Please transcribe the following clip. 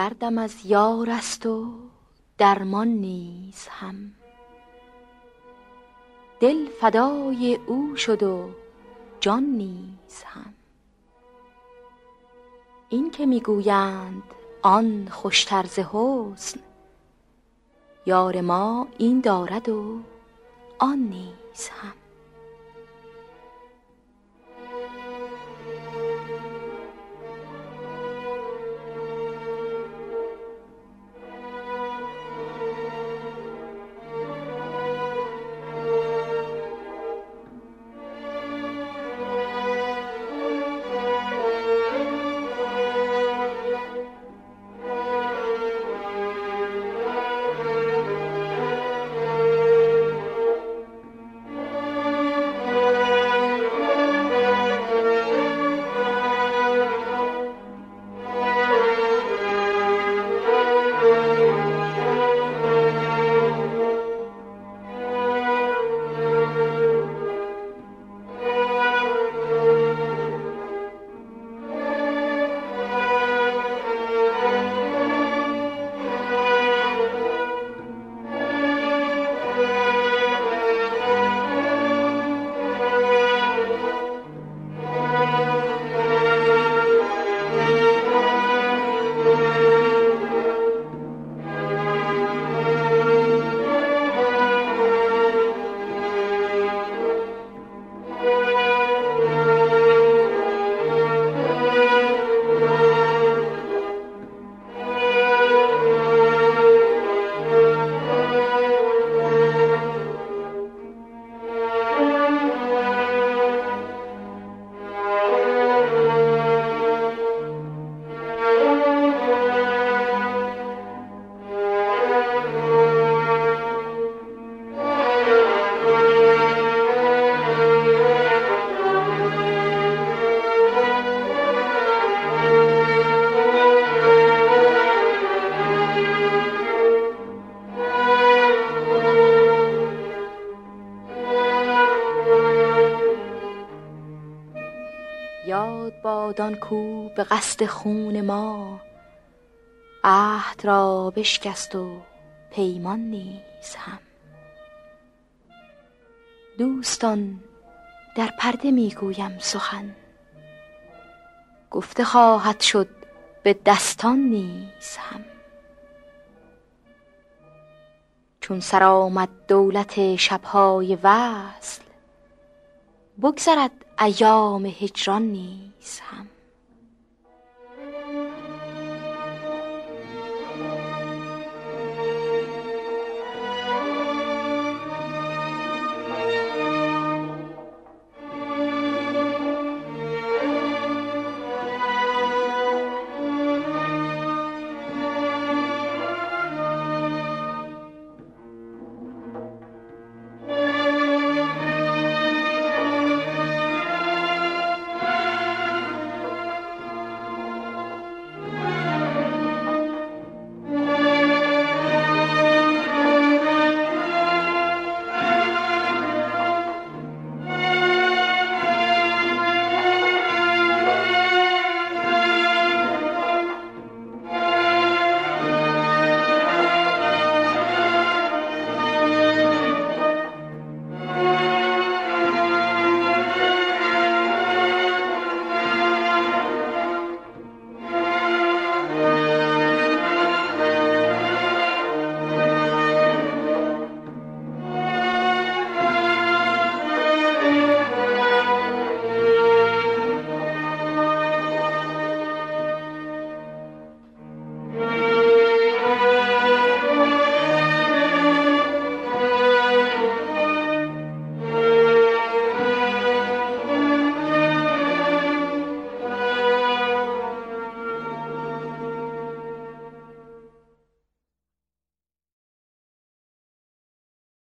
دردم از یار است و درمان نیز هم. دل فدای او شد و جان نیز هم. این که می‌گویند آن خوشتر ز حسن یار ما این دارد و آن نیز هم. آن کو به قصد خون ما. عهد را بشکست و پیمان نیز هم. دوستان در پرده می‌گویم سخن. گفته خواهد شد به دستان نیز هم. چون سرآمد دولت شبهای وصل بگذرد ایام هجران نیز هم.